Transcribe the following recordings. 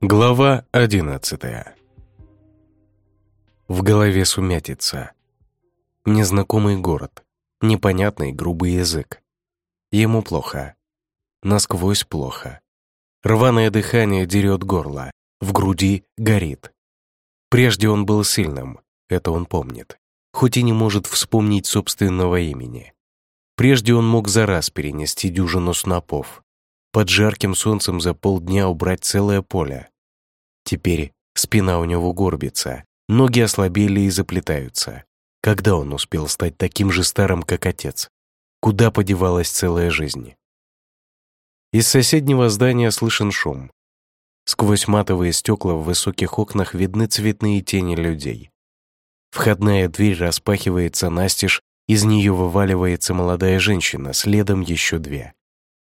Глава одиннадцатая В голове сумятица. Незнакомый город, непонятный грубый язык. Ему плохо. Насквозь плохо. Рваное дыхание дерет горло, в груди горит. Прежде он был сильным, это он помнит, хоть и не может вспомнить собственного имени. Прежде он мог за раз перенести дюжину снопов, под жарким солнцем за полдня убрать целое поле. Теперь спина у него горбится, ноги ослабели и заплетаются. Когда он успел стать таким же старым, как отец? Куда подевалась целая жизнь? Из соседнего здания слышен шум. Сквозь матовые стекла в высоких окнах видны цветные тени людей. Входная дверь распахивается настежь, из нее вываливается молодая женщина, следом еще две.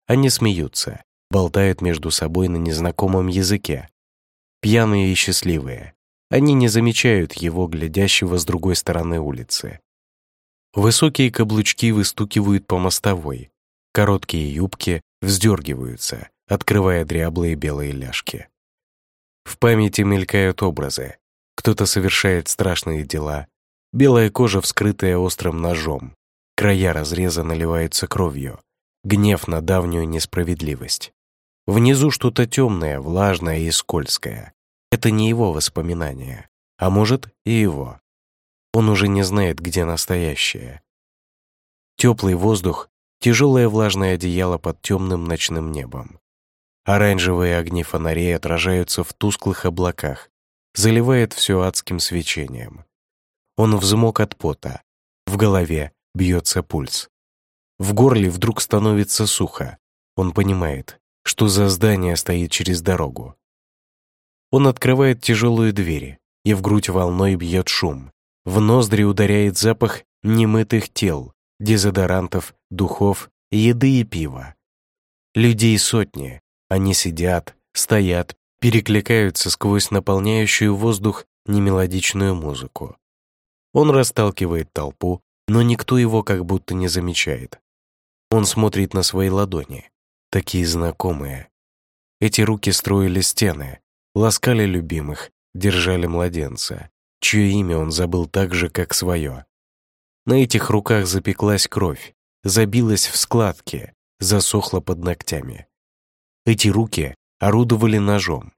Они смеются, болтают между собой на незнакомом языке. Пьяные и счастливые. Они не замечают его, глядящего с другой стороны улицы. Высокие каблучки выстукивают по мостовой. Короткие юбки вздергиваются, открывая дряблые белые ляжки. В памяти мелькают образы. Кто-то совершает страшные дела. Белая кожа, вскрытая острым ножом. Края разреза наливаются кровью. Гнев на давнюю несправедливость. Внизу что-то темное, влажное и скользкое. Это не его воспоминания, а может и его. Он уже не знает, где настоящее. Теплый воздух, тяжелое влажное одеяло под темным ночным небом. Оранжевые огни фонарей отражаются в тусклых облаках, заливает все адским свечением. Он взмок от пота, в голове бьется пульс. В горле вдруг становится сухо. Он понимает, что за здание стоит через дорогу. Он открывает тяжелую дверь, и в грудь волной бьет шум. В ноздри ударяет запах немытых тел, дезодорантов, духов, еды и пива. Людей сотни. Они сидят, стоят, перекликаются сквозь наполняющую воздух немелодичную музыку. Он расталкивает толпу, но никто его как будто не замечает. Он смотрит на свои ладони, такие знакомые. Эти руки строили стены, ласкали любимых, держали младенца чье имя он забыл так же, как свое. На этих руках запеклась кровь, забилась в складки, засохла под ногтями. Эти руки орудовали ножом.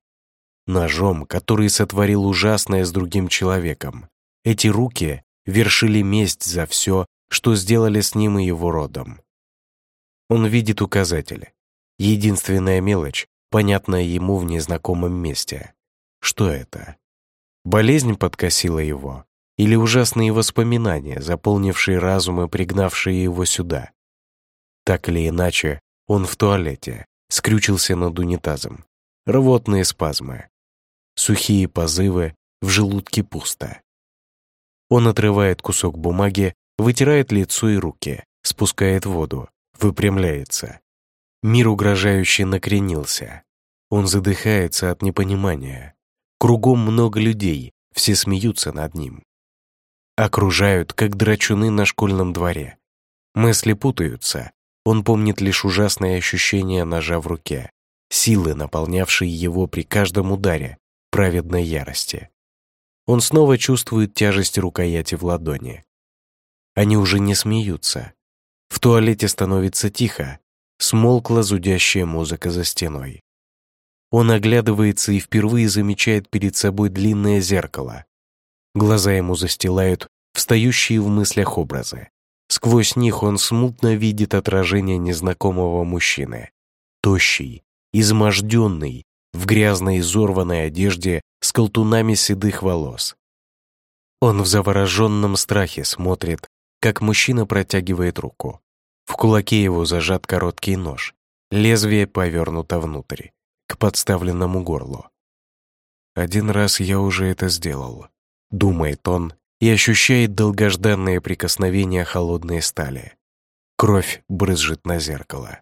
Ножом, который сотворил ужасное с другим человеком. Эти руки вершили месть за все, что сделали с ним и его родом. Он видит указатели. Единственная мелочь, понятная ему в незнакомом месте. Что это? Болезнь подкосила его, или ужасные воспоминания, заполнившие разум и пригнавшие его сюда. Так или иначе, он в туалете, скрючился над унитазом. Рвотные спазмы. Сухие позывы, в желудке пусто. Он отрывает кусок бумаги, вытирает лицо и руки, спускает воду, выпрямляется. Мир угрожающе накренился. Он задыхается от непонимания. Кругом много людей, все смеются над ним. Окружают, как драчуны на школьном дворе. Мысли путаются. Он помнит лишь ужасное ощущение ножа в руке, силы, наполнявшие его при каждом ударе, праведной ярости. Он снова чувствует тяжесть рукояти в ладони. Они уже не смеются. В туалете становится тихо, смолкла зудящая музыка за стеной. Он оглядывается и впервые замечает перед собой длинное зеркало. Глаза ему застилают встающие в мыслях образы. Сквозь них он смутно видит отражение незнакомого мужчины. Тощий, изможденный, в грязной изорванной одежде с колтунами седых волос. Он в завороженном страхе смотрит, как мужчина протягивает руку. В кулаке его зажат короткий нож, лезвие повернуто внутрь к подставленному горлу. «Один раз я уже это сделал», — думает он и ощущает долгожданное прикосновение холодной стали. Кровь брызжет на зеркало.